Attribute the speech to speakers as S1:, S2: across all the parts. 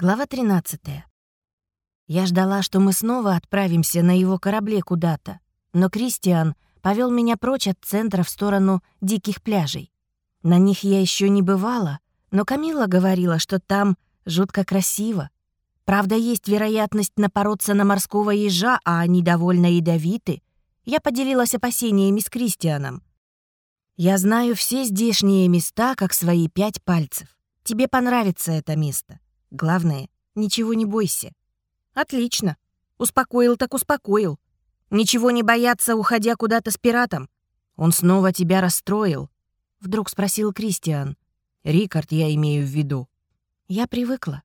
S1: Глава 13. Я ждала, что мы снова отправимся на его корабле куда-то, но Кристиан повел меня прочь от центра в сторону диких пляжей. На них я еще не бывала, но Камила говорила, что там жутко красиво. Правда, есть вероятность напороться на морского ежа, а они довольно ядовиты. Я поделилась опасениями с Кристианом. Я знаю все здешние места, как свои пять пальцев. Тебе понравится это место. Главное, ничего не бойся. Отлично. Успокоил так успокоил. Ничего не бояться, уходя куда-то с пиратом. Он снова тебя расстроил. Вдруг спросил Кристиан. Рикард я имею в виду. Я привыкла.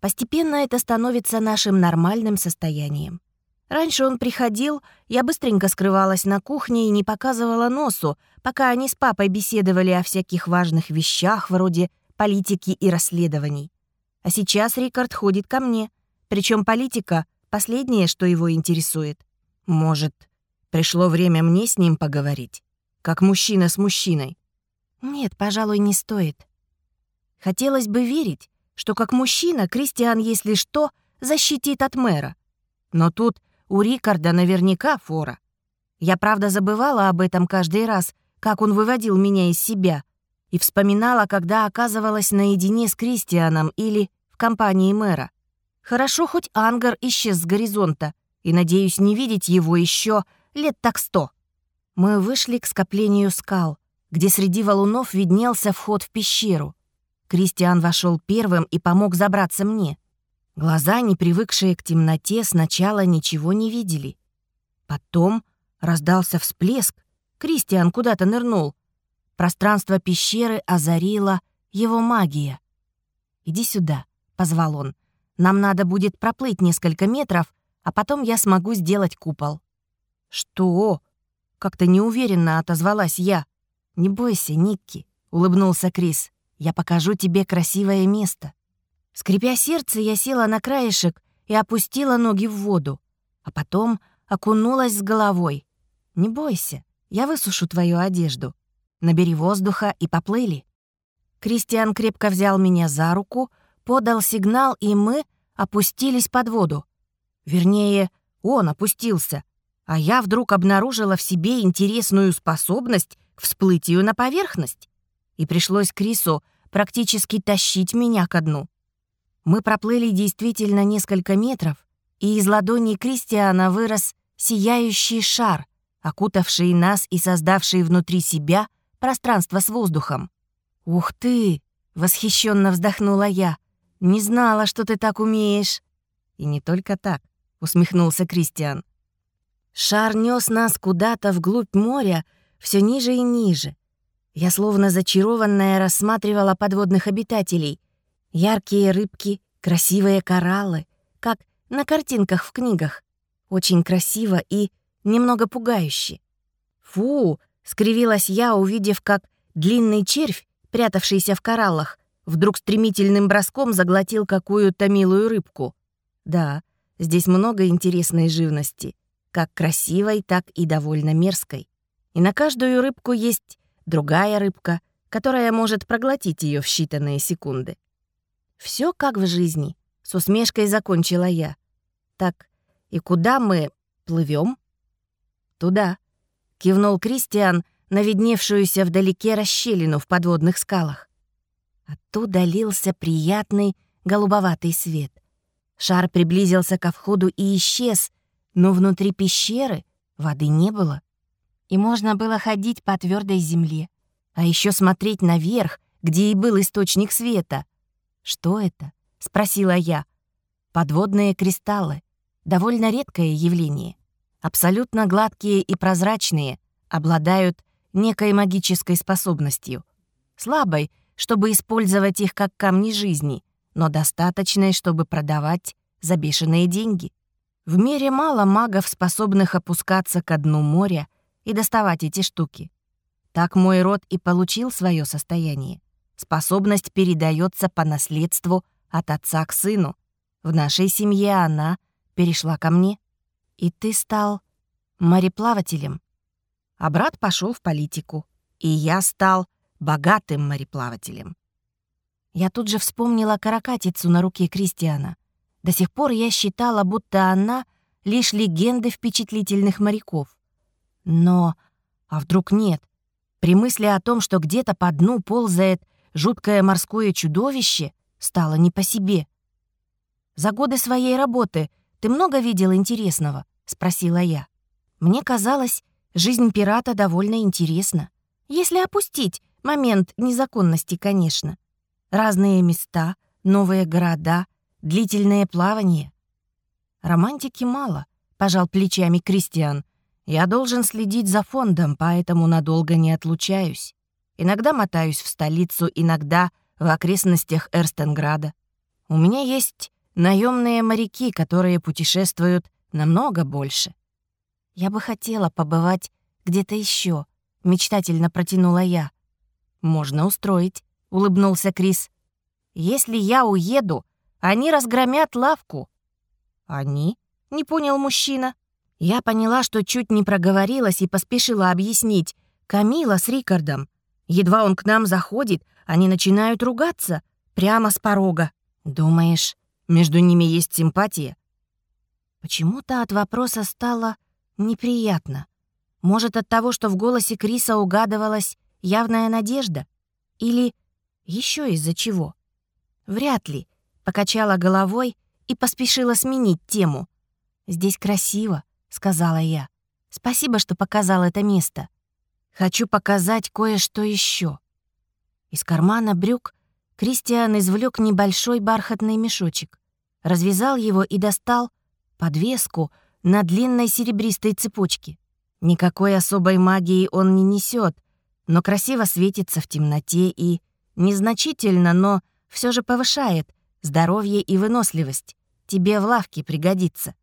S1: Постепенно это становится нашим нормальным состоянием. Раньше он приходил, я быстренько скрывалась на кухне и не показывала носу, пока они с папой беседовали о всяких важных вещах вроде политики и расследований. А сейчас Рикард ходит ко мне. Причем политика — последнее, что его интересует. Может, пришло время мне с ним поговорить? Как мужчина с мужчиной? Нет, пожалуй, не стоит. Хотелось бы верить, что как мужчина Кристиан, если что, защитит от мэра. Но тут у Рикарда наверняка фора. Я, правда, забывала об этом каждый раз, как он выводил меня из себя, и вспоминала, когда оказывалась наедине с Кристианом или в компании мэра. Хорошо, хоть Ангар исчез с горизонта, и, надеюсь, не видеть его еще лет так сто. Мы вышли к скоплению скал, где среди валунов виднелся вход в пещеру. Кристиан вошел первым и помог забраться мне. Глаза, не привыкшие к темноте, сначала ничего не видели. Потом раздался всплеск. Кристиан куда-то нырнул. Пространство пещеры озарила его магия. «Иди сюда», — позвал он. «Нам надо будет проплыть несколько метров, а потом я смогу сделать купол». «Что?» — как-то неуверенно отозвалась я. «Не бойся, Никки», — улыбнулся Крис. «Я покажу тебе красивое место». Скрипя сердце, я села на краешек и опустила ноги в воду, а потом окунулась с головой. «Не бойся, я высушу твою одежду. Набери воздуха и поплыли». Кристиан крепко взял меня за руку, подал сигнал, и мы опустились под воду. Вернее, он опустился, а я вдруг обнаружила в себе интересную способность к всплытию на поверхность. И пришлось Крису практически тащить меня ко дну. Мы проплыли действительно несколько метров, и из ладони Кристиана вырос сияющий шар, окутавший нас и создавший внутри себя пространство с воздухом. «Ух ты!» — восхищенно вздохнула я. «Не знала, что ты так умеешь». «И не только так», — усмехнулся Кристиан. Шар нес нас куда-то вглубь моря, все ниже и ниже. Я словно зачарованная рассматривала подводных обитателей. Яркие рыбки, красивые кораллы, как на картинках в книгах. Очень красиво и немного пугающе. «Фу!» Скривилась я, увидев, как длинный червь, прятавшийся в кораллах, вдруг стремительным броском заглотил какую-то милую рыбку. Да, здесь много интересной живности, как красивой, так и довольно мерзкой. И на каждую рыбку есть другая рыбка, которая может проглотить ее в считанные секунды. Все как в жизни, с усмешкой закончила я. Так, и куда мы плывем? Туда, кивнул Кристиан на видневшуюся вдалеке расщелину в подводных скалах. Оттуда лился приятный голубоватый свет. Шар приблизился ко входу и исчез, но внутри пещеры воды не было. И можно было ходить по твердой земле, а еще смотреть наверх, где и был источник света. «Что это?» — спросила я. «Подводные кристаллы. Довольно редкое явление абсолютно гладкие и прозрачные, обладают некой магической способностью. Слабой, чтобы использовать их как камни жизни, но достаточной, чтобы продавать за бешеные деньги. В мире мало магов, способных опускаться ко дну моря и доставать эти штуки. Так мой род и получил свое состояние. Способность передается по наследству от отца к сыну. В нашей семье она перешла ко мне. И ты стал мореплавателем. А брат пошел в политику. И я стал богатым мореплавателем. Я тут же вспомнила каракатицу на руке Кристиана. До сих пор я считала, будто она — лишь легенды впечатлительных моряков. Но... А вдруг нет? При мысли о том, что где-то по дну ползает жуткое морское чудовище, стало не по себе. «За годы своей работы ты много видел интересного?» — спросила я. Мне казалось, жизнь пирата довольно интересна. Если опустить момент незаконности, конечно. Разные места, новые города, длительное плавание. Романтики мало, пожал плечами Кристиан. Я должен следить за фондом, поэтому надолго не отлучаюсь. Иногда мотаюсь в столицу, иногда в окрестностях Эрстенграда. У меня есть наемные моряки, которые путешествуют намного больше. Я бы хотела побывать где-то еще, мечтательно протянула я. Можно устроить, улыбнулся Крис. Если я уеду, они разгромят лавку. Они? Не понял мужчина. Я поняла, что чуть не проговорилась и поспешила объяснить. Камила с Рикардом. Едва он к нам заходит, они начинают ругаться прямо с порога. Думаешь, между ними есть симпатия? Почему-то от вопроса стало неприятно. Может, от того, что в голосе Криса угадывалась явная надежда? Или еще из-за чего? Вряд ли. Покачала головой и поспешила сменить тему. «Здесь красиво», — сказала я. «Спасибо, что показал это место. Хочу показать кое-что еще. Из кармана брюк Кристиан извлек небольшой бархатный мешочек, развязал его и достал подвеску — на длинной серебристой цепочке. Никакой особой магии он не несет, но красиво светится в темноте и незначительно, но все же повышает здоровье и выносливость. Тебе в лавке пригодится.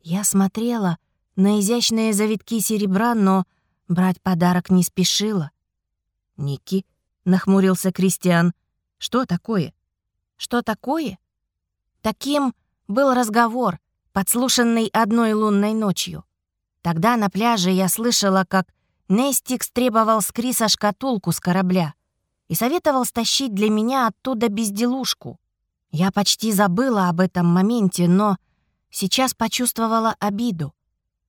S1: Я смотрела на изящные завитки серебра, но брать подарок не спешила. «Ники», — нахмурился Кристиан, — «что такое?» «Что такое?» Таким был разговор, подслушанный одной лунной ночью. Тогда на пляже я слышала, как Нестикс требовал с Криса шкатулку с корабля и советовал стащить для меня оттуда безделушку. Я почти забыла об этом моменте, но сейчас почувствовала обиду.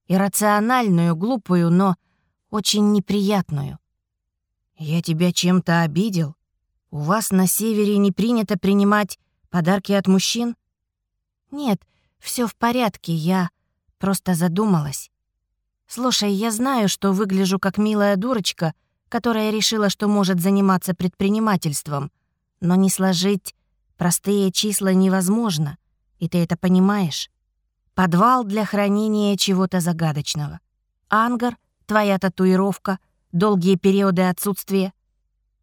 S1: Иррациональную, глупую, но очень неприятную. «Я тебя чем-то обидел? У вас на севере не принято принимать подарки от мужчин?» «Нет, все в порядке, я просто задумалась. Слушай, я знаю, что выгляжу как милая дурочка, которая решила, что может заниматься предпринимательством, но не сложить простые числа невозможно, и ты это понимаешь. Подвал для хранения чего-то загадочного. Ангар, твоя татуировка, долгие периоды отсутствия.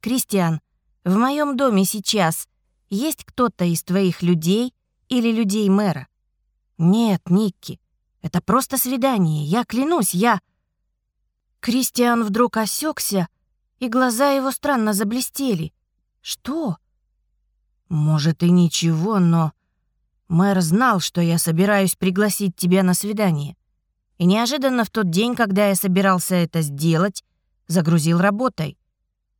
S1: Кристиан, в моем доме сейчас есть кто-то из твоих людей или людей мэра? «Нет, Никки, это просто свидание, я клянусь, я...» Кристиан вдруг осекся, и глаза его странно заблестели. «Что?» «Может, и ничего, но...» Мэр знал, что я собираюсь пригласить тебя на свидание. И неожиданно в тот день, когда я собирался это сделать, загрузил работой.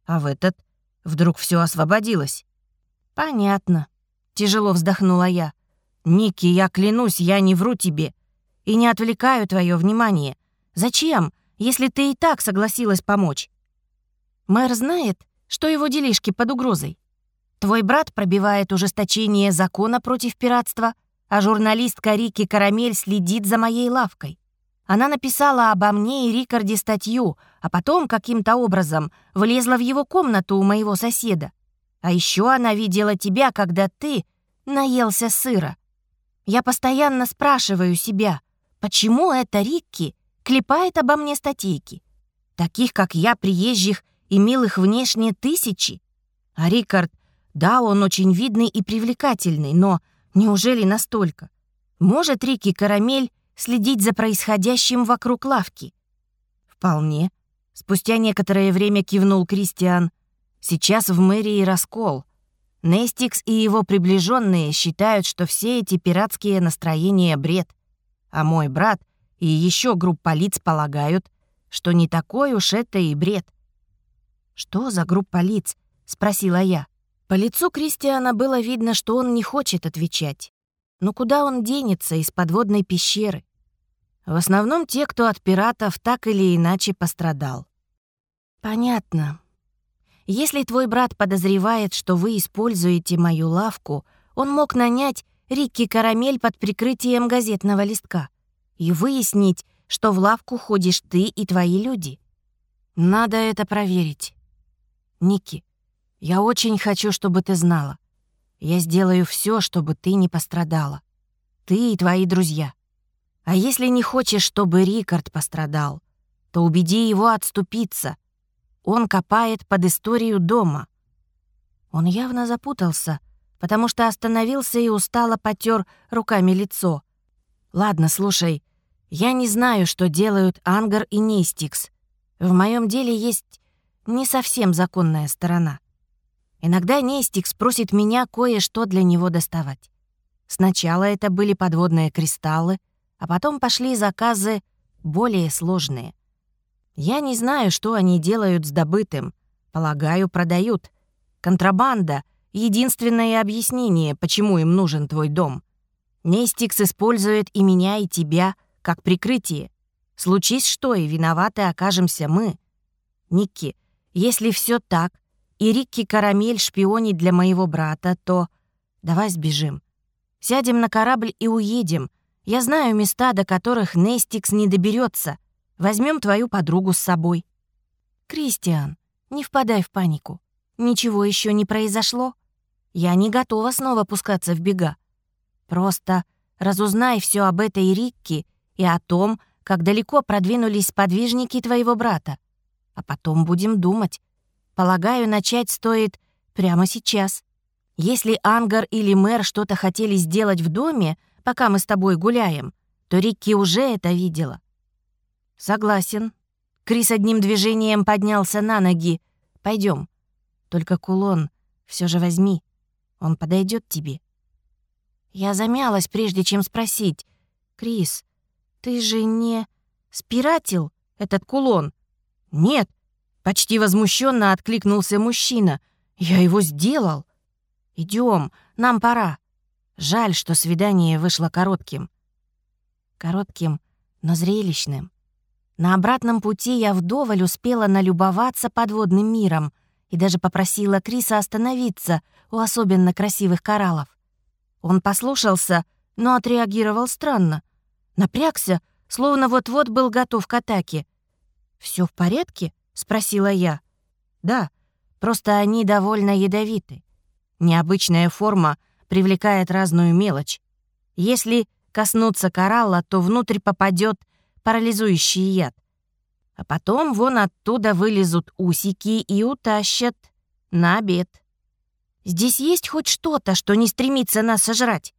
S1: А в этот вдруг все освободилось. «Понятно», — тяжело вздохнула я. «Ники, я клянусь, я не вру тебе и не отвлекаю твое внимание. Зачем, если ты и так согласилась помочь?» Мэр знает, что его делишки под угрозой. Твой брат пробивает ужесточение закона против пиратства, а журналистка Рики Карамель следит за моей лавкой. Она написала обо мне и Рикарде статью, а потом каким-то образом влезла в его комнату у моего соседа. А еще она видела тебя, когда ты наелся сыра. Я постоянно спрашиваю себя, почему эта Рикки клепает обо мне статейки? Таких, как я, приезжих и милых внешне тысячи. А Рикард, да, он очень видный и привлекательный, но неужели настолько? Может Рикки Карамель следить за происходящим вокруг лавки? Вполне. Спустя некоторое время кивнул Кристиан. Сейчас в мэрии раскол. Нестикс и его приближенные считают, что все эти пиратские настроения — бред. А мой брат и еще группа лиц полагают, что не такой уж это и бред. «Что за группа лиц?» — спросила я. По лицу Кристиана было видно, что он не хочет отвечать. Но куда он денется из подводной пещеры? В основном те, кто от пиратов так или иначе пострадал. «Понятно. Если твой брат подозревает, что вы используете мою лавку, он мог нанять Рикки Карамель под прикрытием газетного листка и выяснить, что в лавку ходишь ты и твои люди. Надо это проверить. Ники, я очень хочу, чтобы ты знала. Я сделаю все, чтобы ты не пострадала. Ты и твои друзья. А если не хочешь, чтобы Рикард пострадал, то убеди его отступиться. Он копает под историю дома. Он явно запутался, потому что остановился и устало потер руками лицо. «Ладно, слушай, я не знаю, что делают Ангар и Нейстикс. В моем деле есть не совсем законная сторона. Иногда Нейстикс просит меня кое-что для него доставать. Сначала это были подводные кристаллы, а потом пошли заказы более сложные. Я не знаю, что они делают с добытым. Полагаю, продают. Контрабанда — единственное объяснение, почему им нужен твой дом. Нейстикс использует и меня, и тебя — как прикрытие. Случись что, и виноваты окажемся мы. Никки, если все так, и Рикки Карамель шпионит для моего брата, то давай сбежим. Сядем на корабль и уедем. Я знаю места, до которых Нестикс не доберется. Возьмем твою подругу с собой. Кристиан, не впадай в панику. Ничего еще не произошло. Я не готова снова пускаться в бега. Просто разузнай все об этой Рикки и о том, как далеко продвинулись сподвижники твоего брата. А потом будем думать. Полагаю, начать стоит прямо сейчас. Если Ангар или мэр что-то хотели сделать в доме, пока мы с тобой гуляем, то Рикки уже это видела. Согласен. Крис одним движением поднялся на ноги. Пойдем. Только кулон все же возьми. Он подойдет тебе. Я замялась, прежде чем спросить. «Крис, «Ты же не спиратил этот кулон?» «Нет», — почти возмущенно откликнулся мужчина. «Я его сделал». Идем, нам пора. Жаль, что свидание вышло коротким». Коротким, но зрелищным. На обратном пути я вдоволь успела налюбоваться подводным миром и даже попросила Криса остановиться у особенно красивых кораллов. Он послушался, но отреагировал странно. Напрягся, словно вот-вот был готов к атаке. Все в порядке?» — спросила я. «Да, просто они довольно ядовиты. Необычная форма привлекает разную мелочь. Если коснуться коралла, то внутрь попадет парализующий яд. А потом вон оттуда вылезут усики и утащат на обед. Здесь есть хоть что-то, что не стремится нас сожрать?»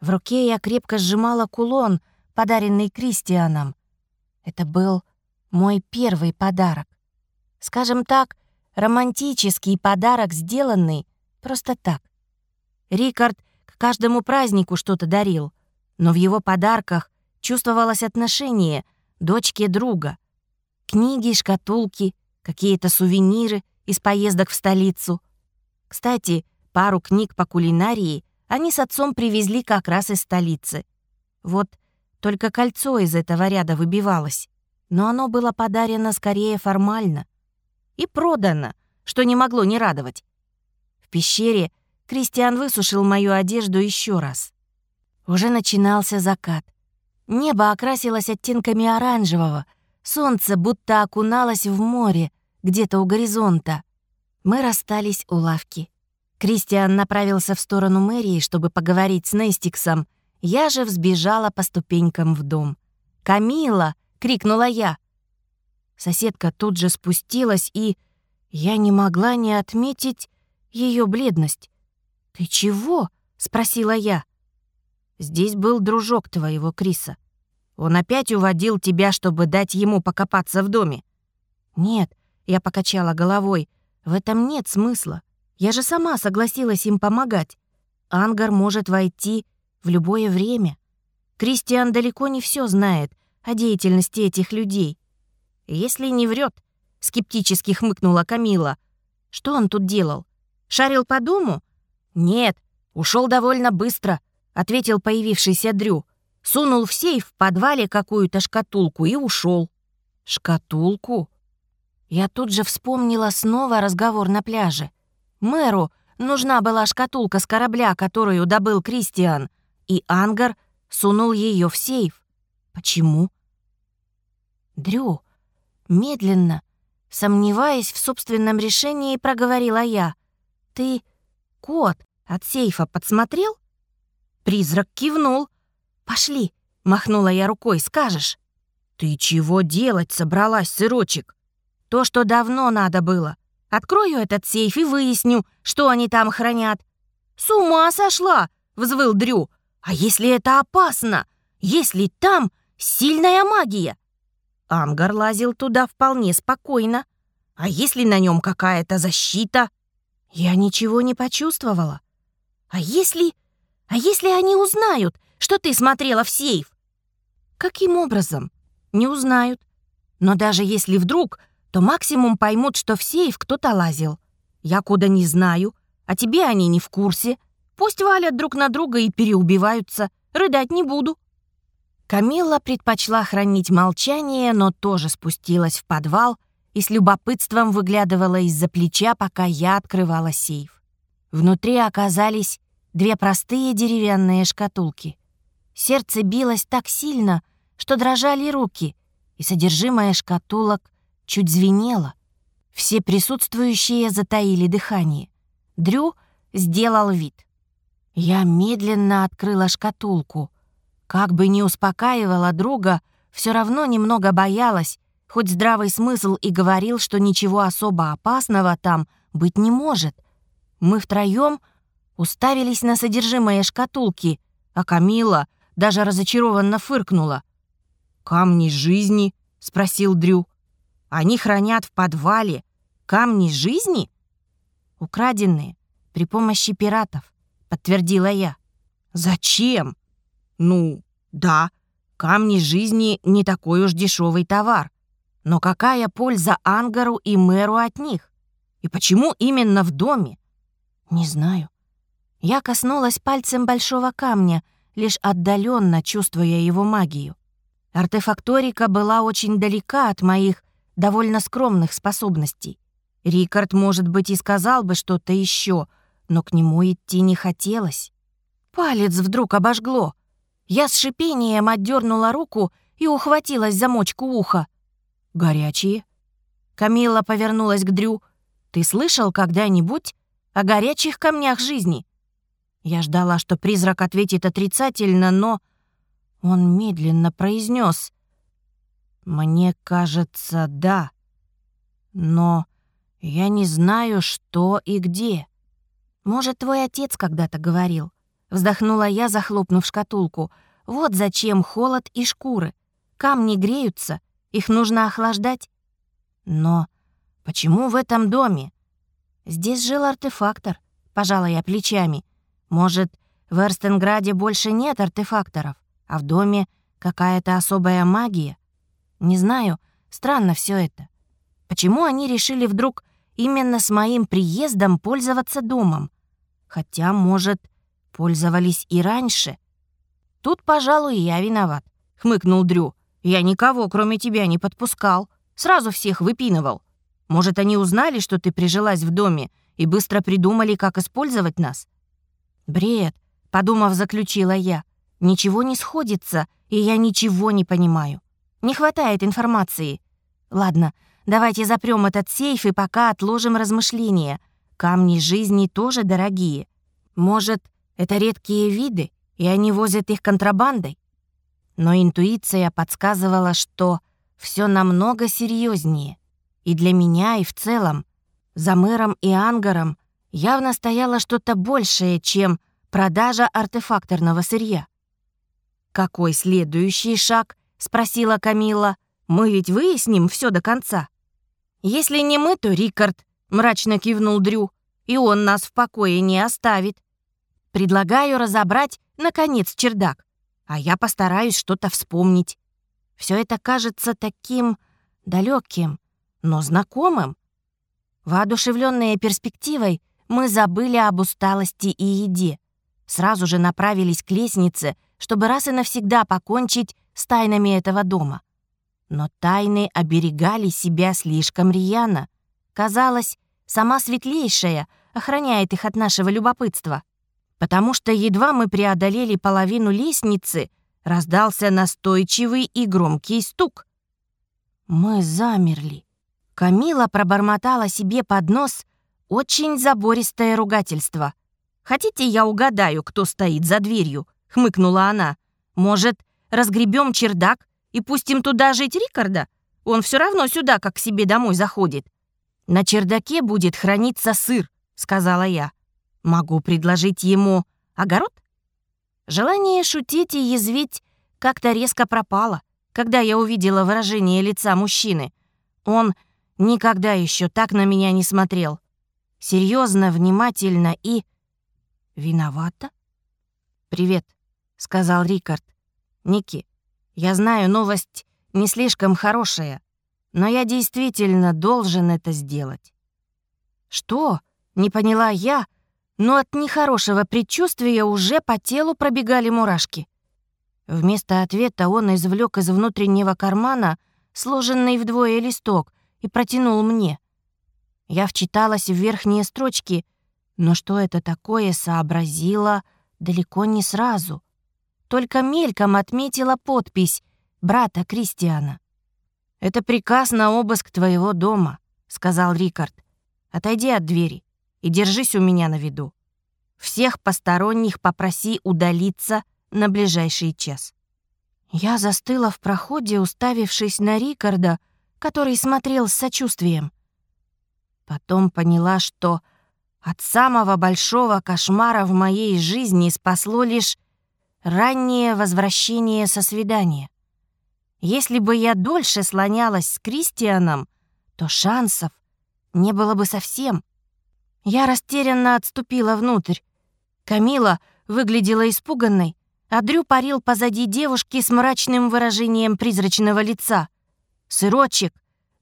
S1: В руке я крепко сжимала кулон, подаренный Кристианом. Это был мой первый подарок. Скажем так, романтический подарок, сделанный просто так. Рикард к каждому празднику что-то дарил, но в его подарках чувствовалось отношение дочке друга. Книги, шкатулки, какие-то сувениры из поездок в столицу. Кстати, пару книг по кулинарии они с отцом привезли как раз из столицы. Вот только кольцо из этого ряда выбивалось, но оно было подарено скорее формально. И продано, что не могло не радовать. В пещере Кристиан высушил мою одежду еще раз. Уже начинался закат. Небо окрасилось оттенками оранжевого, солнце будто окуналось в море, где-то у горизонта. Мы расстались у лавки. Кристиан направился в сторону мэрии, чтобы поговорить с Нестиксом. Я же взбежала по ступенькам в дом. «Камила!» — крикнула я. Соседка тут же спустилась, и я не могла не отметить ее бледность. «Ты чего?» — спросила я. «Здесь был дружок твоего Криса. Он опять уводил тебя, чтобы дать ему покопаться в доме». «Нет», — я покачала головой, — «в этом нет смысла. Я же сама согласилась им помогать. Ангар может войти в любое время. Кристиан далеко не все знает о деятельности этих людей. Если не врет, скептически хмыкнула Камила. Что он тут делал? Шарил по дому? Нет, ушел довольно быстро, ответил появившийся Дрю. Сунул в сейф в подвале какую-то шкатулку и ушел. Шкатулку? Я тут же вспомнила снова разговор на пляже. Мэру нужна была шкатулка с корабля, которую добыл Кристиан, и Ангар сунул ее в сейф. Почему? Дрю, медленно, сомневаясь в собственном решении, проговорила я. «Ты код от сейфа подсмотрел?» Призрак кивнул. «Пошли», — махнула я рукой, — «скажешь». «Ты чего делать собралась, сырочек?» «То, что давно надо было. Открою этот сейф и выясню, что они там хранят». «С ума сошла!» — взвыл Дрю. «А если это опасно? Если там сильная магия?» Ангар лазил туда вполне спокойно. А если на нем какая-то защита? Я ничего не почувствовала. А если... А если они узнают, что ты смотрела в сейф? Каким образом? Не узнают. Но даже если вдруг, то максимум поймут, что в сейф кто-то лазил. Я куда не знаю, а тебе они не в курсе. Пусть валят друг на друга и переубиваются. Рыдать не буду. Камилла предпочла хранить молчание, но тоже спустилась в подвал и с любопытством выглядывала из-за плеча, пока я открывала сейф. Внутри оказались две простые деревянные шкатулки. Сердце билось так сильно, что дрожали руки, и содержимое шкатулок чуть звенело. Все присутствующие затаили дыхание. Дрю сделал вид. Я медленно открыла шкатулку — как бы ни успокаивала друга, все равно немного боялась, хоть здравый смысл и говорил, что ничего особо опасного там быть не может. Мы втроем уставились на содержимое шкатулки, а Камила даже разочарованно фыркнула. «Камни жизни?» — спросил Дрю. «Они хранят в подвале. Камни жизни?» «Украденные при помощи пиратов», — подтвердила я. «Зачем?» Ну, да, камни жизни не такой уж дешевый товар. Но какая польза Ангару и мэру от них? И почему именно в доме? Не знаю. Я коснулась пальцем большого камня, лишь отдаленно чувствуя его магию. Артефакторика была очень далека от моих довольно скромных способностей. Рикард, может быть, и сказал бы что-то еще, но к нему идти не хотелось. Палец вдруг обожгло — я с шипением отдернула руку и ухватилась за мочку уха. «Горячие?» Камила повернулась к Дрю. «Ты слышал когда-нибудь о горячих камнях жизни?» Я ждала, что призрак ответит отрицательно, но он медленно произнес: «Мне кажется, да. Но я не знаю, что и где. Может, твой отец когда-то говорил. Вздохнула я, захлопнув шкатулку. Вот зачем холод и шкуры. Камни греются, их нужно охлаждать. Но почему в этом доме? Здесь жил артефактор, пожала я плечами. Может, в Эрстенграде больше нет артефакторов, а в доме какая-то особая магия? Не знаю, странно все это. Почему они решили вдруг именно с моим приездом пользоваться домом? Хотя, может, Пользовались и раньше. Тут, пожалуй, я виноват, хмыкнул Дрю. Я никого, кроме тебя, не подпускал. Сразу всех выпинывал. Может, они узнали, что ты прижилась в доме и быстро придумали, как использовать нас? Бред, подумав, заключила я. Ничего не сходится, и я ничего не понимаю. Не хватает информации. Ладно, давайте запрем этот сейф и пока отложим размышления. Камни жизни тоже дорогие. Может, это редкие виды, и они возят их контрабандой. Но интуиция подсказывала, что все намного серьезнее. И для меня, и в целом. За мэром и ангаром явно стояло что-то большее, чем продажа артефакторного сырья. «Какой следующий шаг?» — спросила Камила. «Мы ведь выясним все до конца». «Если не мы, то Рикард», — мрачно кивнул Дрю. «И он нас в покое не оставит. Предлагаю разобрать, наконец, чердак, а я постараюсь что-то вспомнить. Все это кажется таким далеким, но знакомым. Воодушевленная перспективой, мы забыли об усталости и еде. Сразу же направились к лестнице, чтобы раз и навсегда покончить с тайнами этого дома. Но тайны оберегали себя слишком рьяно. Казалось, сама светлейшая охраняет их от нашего любопытства. Потому что едва мы преодолели половину лестницы, раздался настойчивый и громкий стук. Мы замерли. Камила пробормотала себе под нос очень забористое ругательство. «Хотите, я угадаю, кто стоит за дверью?» — хмыкнула она. «Может, разгребем чердак и пустим туда жить Рикарда? Он все равно сюда, как к себе домой, заходит. На чердаке будет храниться сыр», — сказала я. «Могу предложить ему огород?» Желание шутить и язвить как-то резко пропало, когда я увидела выражение лица мужчины. Он никогда еще так на меня не смотрел. Серьезно, внимательно и... Виновата? «Привет», — сказал Рикард. «Ники, я знаю, новость не слишком хорошая, но я действительно должен это сделать». «Что?» — не поняла я, но от нехорошего предчувствия уже по телу пробегали мурашки. Вместо ответа он извлек из внутреннего кармана сложенный вдвое листок и протянул мне. Я вчиталась в верхние строчки, но что это такое, сообразила далеко не сразу только мельком отметила подпись брата Кристиана. «Это приказ на обыск твоего дома», — сказал Рикард. «Отойди от двери и держись у меня на виду. Всех посторонних попроси удалиться на ближайший час». Я застыла в проходе, уставившись на Рикарда, который смотрел с сочувствием. Потом поняла, что от самого большого кошмара в моей жизни спасло лишь раннее возвращение со свидания. Если бы я дольше слонялась с Кристианом, то шансов не было бы совсем. Я растерянно отступила внутрь. Камила выглядела испуганной, а Дрю парил позади девушки с мрачным выражением призрачного лица. «Сырочек,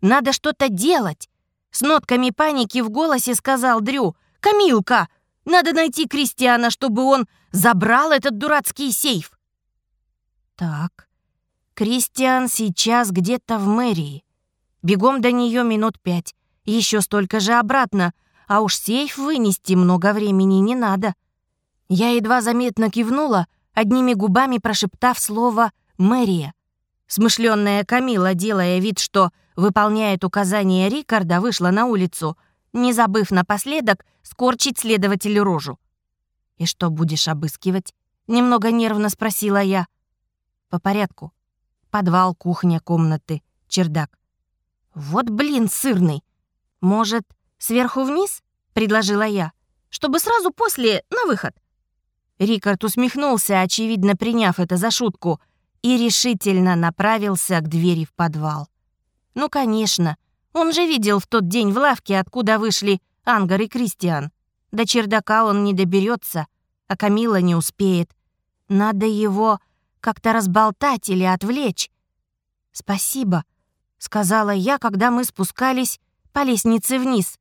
S1: надо что-то делать!» С нотками паники в голосе сказал Дрю. «Камилка, надо найти Кристиана, чтобы он забрал этот дурацкий сейф. Так, Кристиан сейчас где-то в мэрии. Бегом до нее минут пять, еще столько же обратно, а уж сейф вынести много времени не надо. Я едва заметно кивнула, одними губами прошептав слово «мэрия». Смышленная Камила, делая вид, что выполняет указания Рикарда, вышла на улицу, не забыв напоследок скорчить следователю рожу. «И что будешь обыскивать?» — немного нервно спросила я. «По порядку. Подвал, кухня, комнаты, чердак». «Вот блин, сырный! Может, сверху вниз?» — предложила я, «чтобы сразу после на выход». Рикард усмехнулся, очевидно приняв это за шутку, и решительно направился к двери в подвал. «Ну, конечно, он же видел в тот день в лавке, откуда вышли Ангар и Кристиан. До чердака он не доберется, а Камила не успеет. Надо его как-то разболтать или отвлечь. «Спасибо», — сказала я, когда мы спускались по лестнице вниз.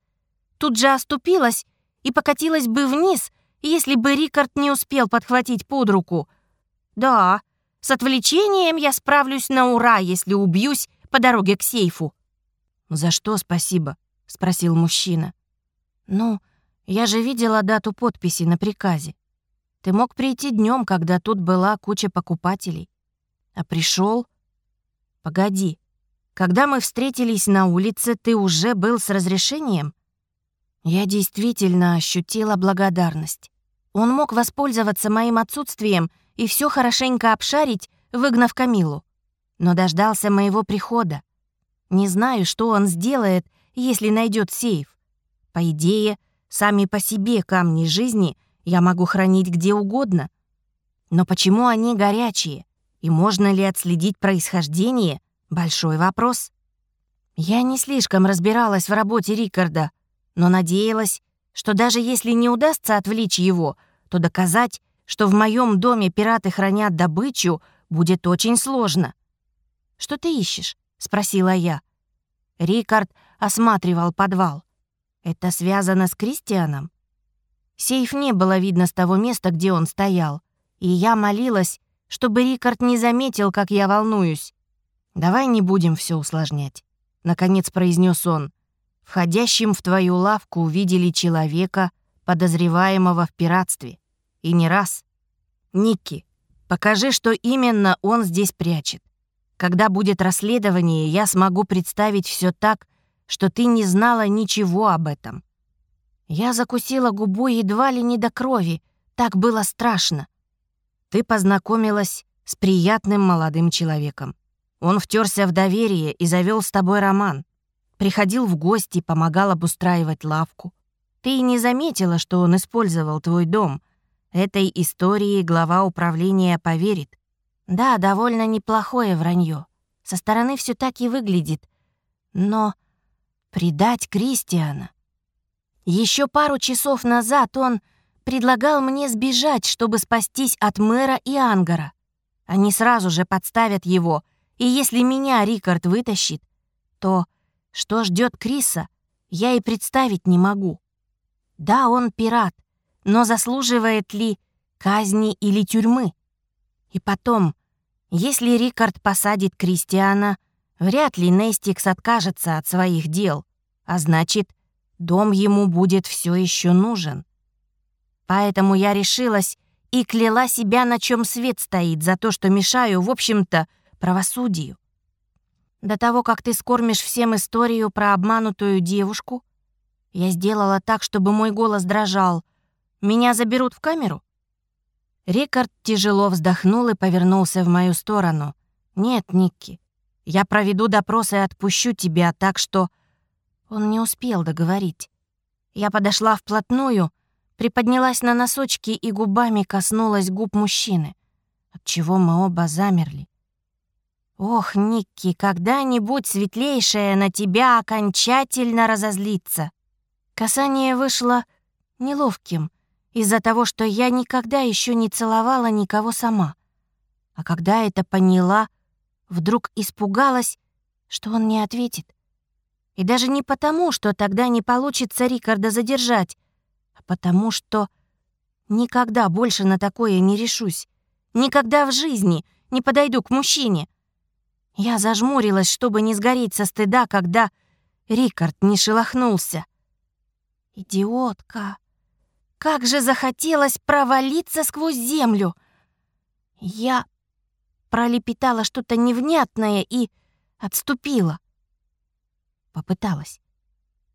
S1: Тут же оступилась и покатилась бы вниз, если бы Рикард не успел подхватить под руку. «Да, с отвлечением я справлюсь на ура, если убьюсь по дороге к сейфу». «За что спасибо?» — спросил мужчина. «Ну, я же видела дату подписи на приказе. Ты мог прийти днем, когда тут была куча покупателей. А пришел? Погоди. Когда мы встретились на улице, ты уже был с разрешением? Я действительно ощутила благодарность. Он мог воспользоваться моим отсутствием и все хорошенько обшарить, выгнав Камилу. Но дождался моего прихода. Не знаю, что он сделает, если найдет сейф. По идее, Сами по себе камни жизни я могу хранить где угодно. Но почему они горячие? И можно ли отследить происхождение? Большой вопрос. Я не слишком разбиралась в работе Рикарда, но надеялась, что даже если не удастся отвлечь его, то доказать, что в моем доме пираты хранят добычу, будет очень сложно. «Что ты ищешь?» — спросила я. Рикард осматривал подвал. Это связано с Кристианом? Сейф не было видно с того места, где он стоял. И я молилась, чтобы Рикард не заметил, как я волнуюсь. «Давай не будем все усложнять», — наконец произнес он. «Входящим в твою лавку увидели человека, подозреваемого в пиратстве. И не раз. Никки, покажи, что именно он здесь прячет. Когда будет расследование, я смогу представить все так, что ты не знала ничего об этом». Я закусила губу едва ли не до крови, так было страшно. Ты познакомилась с приятным молодым человеком. Он втерся в доверие и завел с тобой роман. Приходил в гости, помогал обустраивать лавку. Ты и не заметила, что он использовал твой дом. Этой истории глава управления поверит. Да, довольно неплохое вранье. Со стороны все так и выглядит. Но предать Кристиана... Еще пару часов назад он предлагал мне сбежать, чтобы спастись от мэра и Ангара. Они сразу же подставят его, и если меня Рикард вытащит, то что ждет Криса, я и представить не могу. Да, он пират, но заслуживает ли казни или тюрьмы? И потом, если Рикард посадит Кристиана, вряд ли Нестикс откажется от своих дел, а значит, дом ему будет все еще нужен. Поэтому я решилась и кляла себя, на чем свет стоит, за то, что мешаю, в общем-то, правосудию. До того, как ты скормишь всем историю про обманутую девушку, я сделала так, чтобы мой голос дрожал. Меня заберут в камеру? Рикард тяжело вздохнул и повернулся в мою сторону. «Нет, Никки, я проведу допрос и отпущу тебя, так что...» Он не успел договорить. Я подошла вплотную, приподнялась на носочки и губами коснулась губ мужчины, отчего мы оба замерли. «Ох, Никки, когда-нибудь светлейшая на тебя окончательно разозлится!» Касание вышло неловким из-за того, что я никогда еще не целовала никого сама. А когда это поняла, вдруг испугалась, что он не ответит. И даже не потому, что тогда не получится Рикарда задержать, а потому что никогда больше на такое не решусь. Никогда в жизни не подойду к мужчине. Я зажмурилась, чтобы не сгореть со стыда, когда Рикард не шелохнулся. Идиотка! Как же захотелось провалиться сквозь землю! Я пролепетала что-то невнятное и отступила. Попыталась.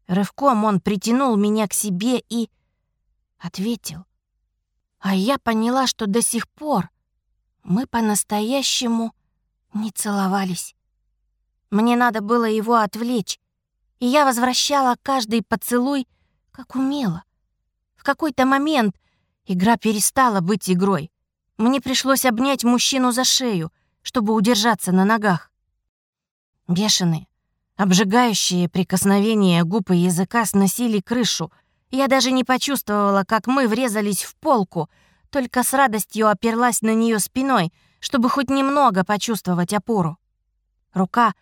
S1: Рывком он притянул меня к себе и ответил. А я поняла, что до сих пор мы по-настоящему не целовались. Мне надо было его отвлечь, и я возвращала каждый поцелуй, как умела. Какой-то момент игра перестала быть игрой. Мне пришлось обнять мужчину за шею, чтобы удержаться на ногах. Бешеные, Обжигающие прикосновения губ и языка сносили крышу. Я даже не почувствовала, как мы врезались в полку, только с радостью оперлась на нее спиной, чтобы хоть немного почувствовать опору. Рука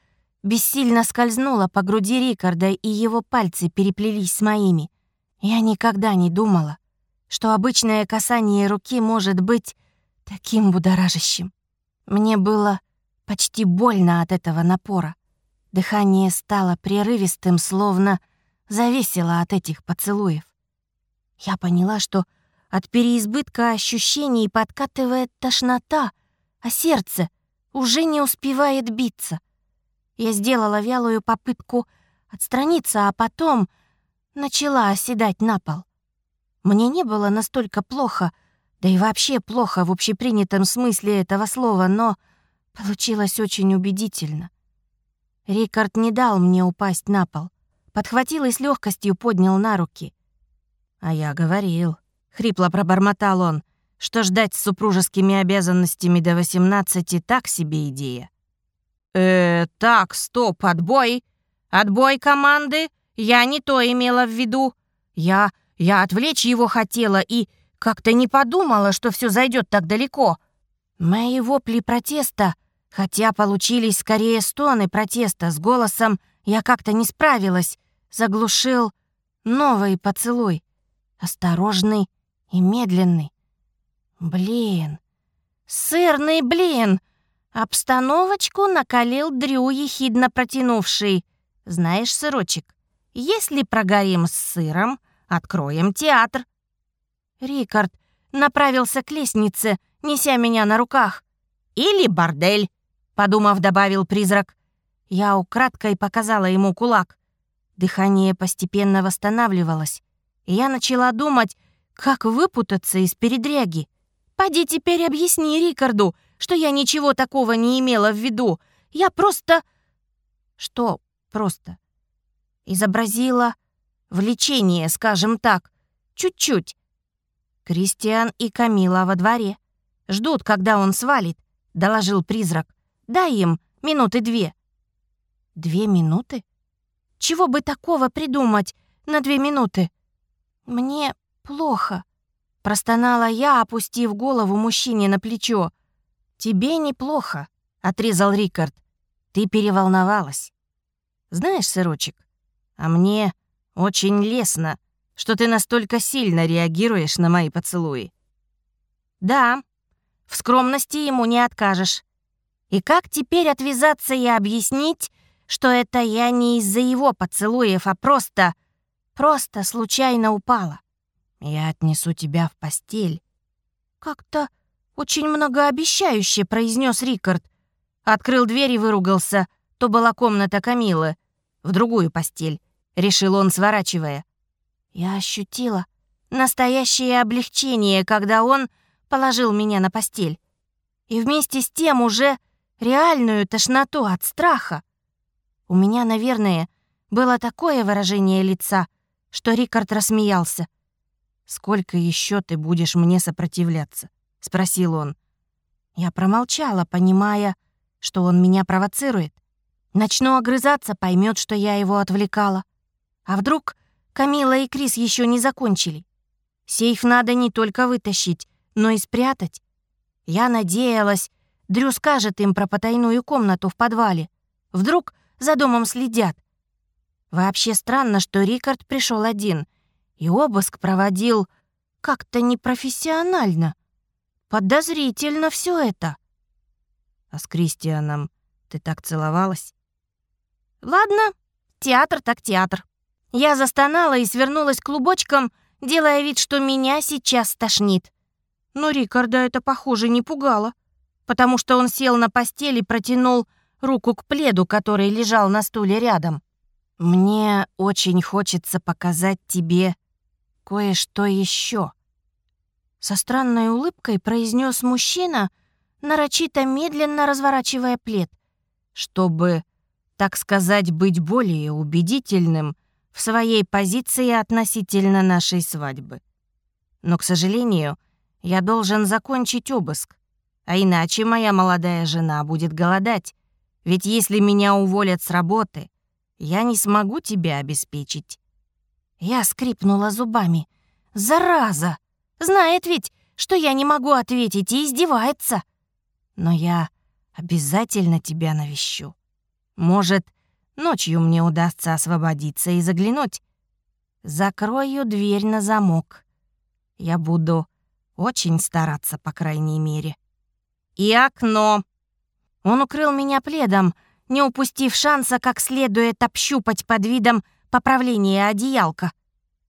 S1: бессильно скользнула по груди Рикарда, и его пальцы переплелись с моими. Я никогда не думала, что обычное касание руки может быть таким будоражащим. Мне было почти больно от этого напора. Дыхание стало прерывистым, словно зависело от этих поцелуев. Я поняла, что от переизбытка ощущений подкатывает тошнота, а сердце уже не успевает биться. Я сделала вялую попытку отстраниться, а потом начала оседать на пол. Мне не было настолько плохо, да и вообще плохо в общепринятом смысле этого слова, но получилось очень убедительно. Рикард не дал мне упасть на пол. Подхватил и с легкостью поднял на руки. «А я говорил», — хрипло пробормотал он, «что ждать с супружескими обязанностями до 18 так себе идея». «Э, так, стоп, отбой! Отбой команды! Я не то имела в виду. Я... я отвлечь его хотела и как-то не подумала, что все зайдет так далеко». Мои вопли протеста Хотя получились скорее стоны протеста с голосом «я как-то не справилась», заглушил новый поцелуй. осторожный и медленный. Блин, сырный блин! Обстановочку накалил Дрю, ехидно протянувший. Знаешь, сырочек, если прогорим с сыром, откроем театр. Рикард направился к лестнице, неся меня на руках. Или бордель, подумав, добавил призрак. Я украдкой показала ему кулак. Дыхание постепенно восстанавливалось, и я начала думать, как выпутаться из передряги. «Поди теперь объясни Рикарду, что я ничего такого не имела в виду. Я просто...» «Что просто?» «Изобразила влечение, скажем так. Чуть-чуть». «Кристиан и Камила во дворе. Ждут, когда он свалит», — доложил призрак. «Дай им минуты две». «Две минуты? Чего бы такого придумать на две минуты?» «Мне плохо», — простонала я, опустив голову мужчине на плечо. «Тебе неплохо», — отрезал Рикард. «Ты переволновалась. Знаешь, сырочек, а мне очень лестно, что ты настолько сильно реагируешь на мои поцелуи». «Да, в скромности ему не откажешь. И как теперь отвязаться и объяснить, что это я не из-за его поцелуев, а просто, просто случайно упала? Я отнесу тебя в постель». Как-то «Очень многообещающе», — произнес Рикард. Открыл дверь и выругался. То была комната Камилы. В другую постель. Решил он, сворачивая. Я ощутила настоящее облегчение, когда он положил меня на постель. И вместе с тем уже реальную тошноту от страха. У меня, наверное, было такое выражение лица, что Рикард рассмеялся. «Сколько еще ты будешь мне сопротивляться?» — спросил он. Я промолчала, понимая, что он меня провоцирует. Начну огрызаться, поймет, что я его отвлекала. А вдруг Камила и Крис еще не закончили? Сейф надо не только вытащить, но и спрятать. Я надеялась, Дрю скажет им про потайную комнату в подвале. Вдруг за домом следят. Вообще странно, что Рикард пришел один, и обыск проводил как-то непрофессионально. Подозрительно все это. А с Кристианом ты так целовалась? Ладно, театр так театр. Я застонала и свернулась клубочком, делая вид, что меня сейчас тошнит. Но Рикарда это, похоже, не пугало, потому что он сел на постель и протянул руку к пледу, который лежал на стуле рядом. «Мне очень хочется показать тебе кое-что еще со странной улыбкой произнес мужчина, нарочито медленно разворачивая плед, чтобы, так сказать, быть более убедительным в своей позиции относительно нашей свадьбы. Но, к сожалению, я должен закончить обыск, а иначе моя молодая жена будет голодать, ведь если меня уволят с работы, я не смогу тебя обеспечить. Я скрипнула зубами. «Зараза!» Знает ведь, что я не могу ответить и издевается. Но я обязательно тебя навещу. Может, ночью мне удастся освободиться и заглянуть. Закрою дверь на замок. Я буду очень стараться, по крайней мере. И окно. Он укрыл меня пледом, не упустив шанса как следует общупать под видом поправления одеялка.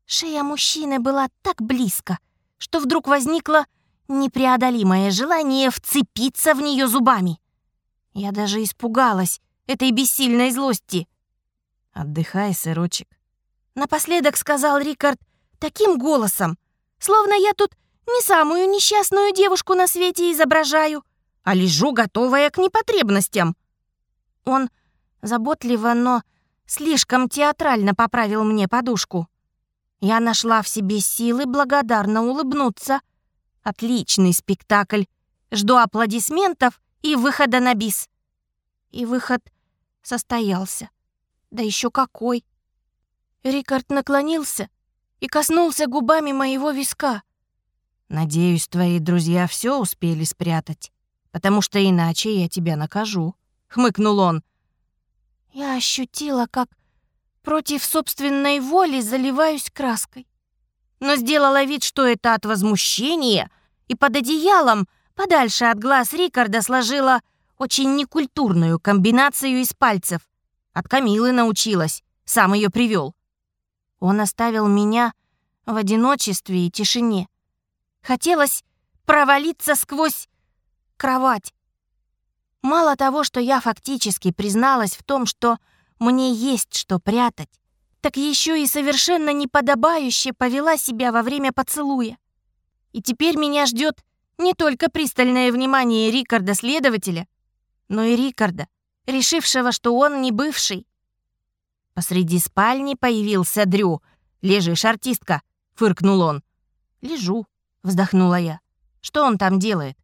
S1: Шея мужчины была так близко, что вдруг возникло непреодолимое желание вцепиться в нее зубами. Я даже испугалась этой бессильной злости. «Отдыхай, сырочек», — напоследок сказал Рикард таким голосом, словно я тут не самую несчастную девушку на свете изображаю, а лежу, готовая к непотребностям. Он заботливо, но слишком театрально поправил мне подушку. Я нашла в себе силы благодарно улыбнуться. Отличный спектакль. Жду аплодисментов и выхода на бис. И выход состоялся. Да еще какой. Рикард наклонился и коснулся губами моего виска. «Надеюсь, твои друзья все успели спрятать, потому что иначе я тебя накажу», — хмыкнул он. Я ощутила, как Против собственной воли заливаюсь краской. но сделала вид, что это от возмущения, и под одеялом, подальше от глаз Рикарда, сложила очень некультурную комбинацию из пальцев. От Камилы научилась, сам ее привел. Он оставил меня в одиночестве и тишине. Хотелось провалиться сквозь кровать. Мало того, что я фактически призналась в том, что мне есть что прятать, так еще и совершенно неподобающе повела себя во время поцелуя. И теперь меня ждет не только пристальное внимание Рикарда-следователя, но и Рикарда, решившего, что он не бывший. Посреди спальни появился Дрю. «Лежишь, артистка!» — фыркнул он. «Лежу», — вздохнула я. «Что он там делает?»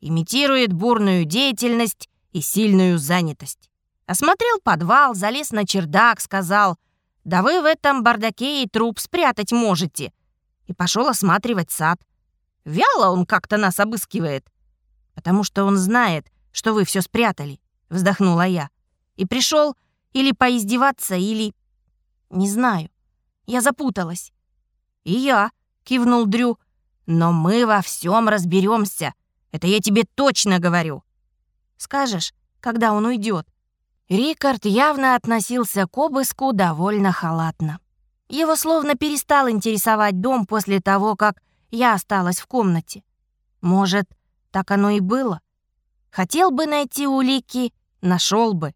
S1: «Имитирует бурную деятельность и сильную занятость. Осмотрел подвал, залез на чердак, сказал, «Да вы в этом бардаке и труп спрятать можете!» И пошел осматривать сад. Вяло он как-то нас обыскивает. «Потому что он знает, что вы все спрятали», — вздохнула я. «И пришел или поиздеваться, или... Не знаю. Я запуталась. И я, кивнул Дрю. Но мы во всем разберемся. Это я тебе точно говорю. Скажешь, когда он уйдет? Рикард явно относился к обыску довольно халатно. Его словно перестал интересовать дом после того, как я осталась в комнате. Может, так оно и было? Хотел бы найти улики, нашел бы.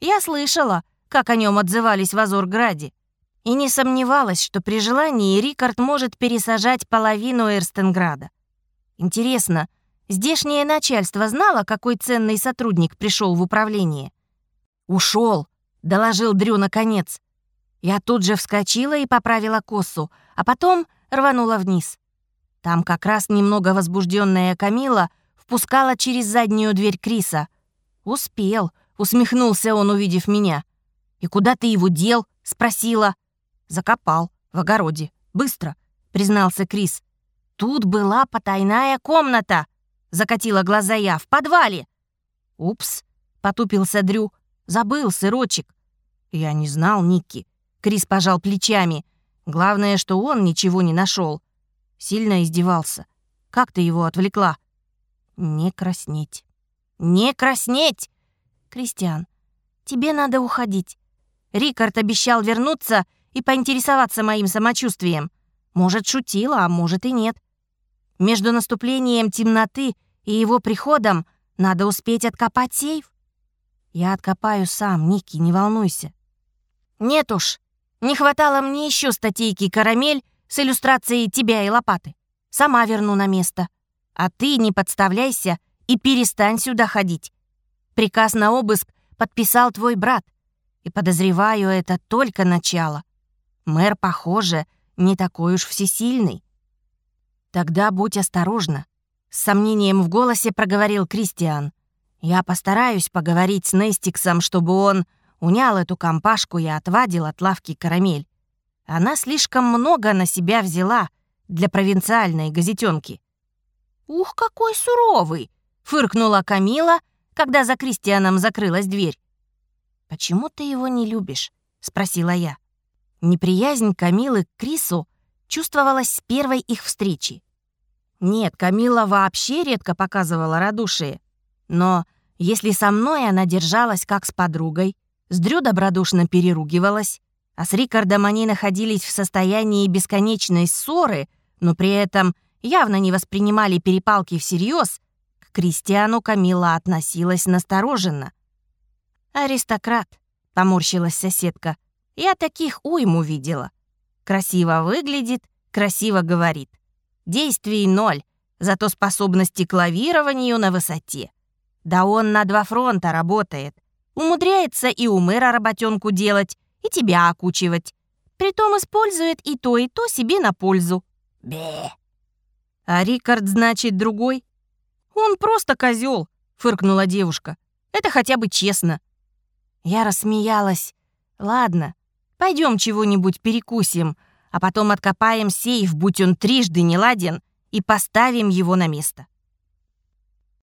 S1: Я слышала, как о нем отзывались в Азурграде, и не сомневалась, что при желании Рикард может пересажать половину Эрстенграда. Интересно, здешнее начальство знало, какой ценный сотрудник пришел в управление? Ушел, доложил Дрю наконец. Я тут же вскочила и поправила косу, а потом рванула вниз. Там как раз немного возбужденная Камила впускала через заднюю дверь Криса. Успел, Усмехнулся он, увидев меня. «И куда ты его дел?» — спросила. «Закопал. В огороде. Быстро», — признался Крис. «Тут была потайная комната», — закатила глаза я. «В подвале». «Упс», — потупился Дрю. «Забыл, сырочек». «Я не знал, Никки». Крис пожал плечами. «Главное, что он ничего не нашел. Сильно издевался. Как ты его отвлекла?» «Не краснеть». «Не краснеть!» «Кристиан, тебе надо уходить. Рикард обещал вернуться и поинтересоваться моим самочувствием. Может, шутила, а может и нет. Между наступлением темноты и его приходом надо успеть откопать сейф. Я откопаю сам, Ники, не волнуйся. Нет уж, не хватало мне еще статейки «Карамель» с иллюстрацией тебя и лопаты. Сама верну на место. А ты не подставляйся и перестань сюда ходить. Приказ на обыск подписал твой брат. И подозреваю, это только начало. Мэр, похоже, не такой уж всесильный. Тогда будь осторожна. С сомнением в голосе проговорил Кристиан. Я постараюсь поговорить с Нестиксом, чтобы он унял эту компашку и отвадил от лавки карамель. Она слишком много на себя взяла для провинциальной газетенки. «Ух, какой суровый!» — фыркнула Камила когда за Кристианом закрылась дверь. «Почему ты его не любишь?» — спросила я. Неприязнь Камилы к Крису чувствовалась с первой их встречи. Нет, Камила вообще редко показывала радушие. Но если со мной она держалась как с подругой, с Дрю добродушно переругивалась, а с Рикардом они находились в состоянии бесконечной ссоры, но при этом явно не воспринимали перепалки всерьез, к Кристиану Камила относилась настороженно. «Аристократ», — поморщилась соседка. «Я таких уйму видела. Красиво выглядит, красиво говорит. Действий ноль, зато способности к лавированию на высоте. Да он на два фронта работает. Умудряется и у мэра работенку делать, и тебя окучивать. Притом использует и то, и то себе на пользу. Бе. А Рикард, значит, другой? «Он просто козел, фыркнула девушка. «Это хотя бы честно». Я рассмеялась. «Ладно, пойдем чего-нибудь перекусим, а потом откопаем сейф, будь он трижды не ладен, и поставим его на место».